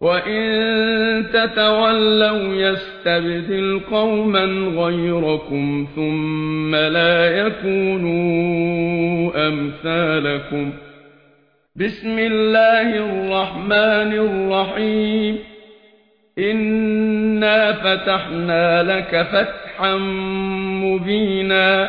وَإِن تَتَوَلَّوْا يَسْتَبْدِلْ قَوْمًا غَيْرَكُمْ ثُمَّ لَا يَكُونُوا أَمْثَالَكُمْ بِسْمِ اللَّهِ الرَّحْمَنِ الرَّحِيمِ إِنَّا فَتَحْنَا لَكَ فَتْحًا مُبِينًا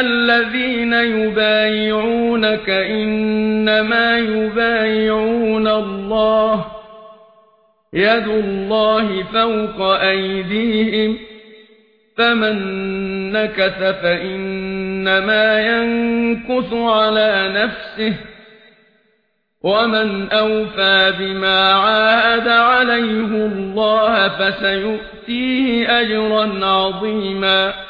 الذين يبايعونك إنما يبايعون الله يد الله فوق أيديهم فمن نكث فإنما ينكث على نفسه ومن أوفى بما عاد عليه الله فسيؤتيه أجرا عظيما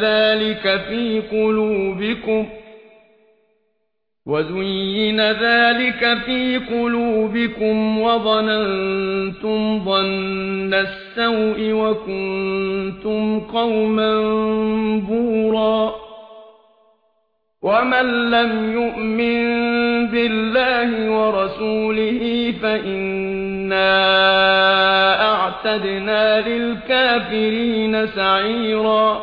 ذلك في قلوبكم وزين ذلك في قلوبكم وظننتم ظن السوء وكنتم قوما بورا ومن لم يؤمن بالله ورسوله فإنا أعتدنا للكافرين سعيرا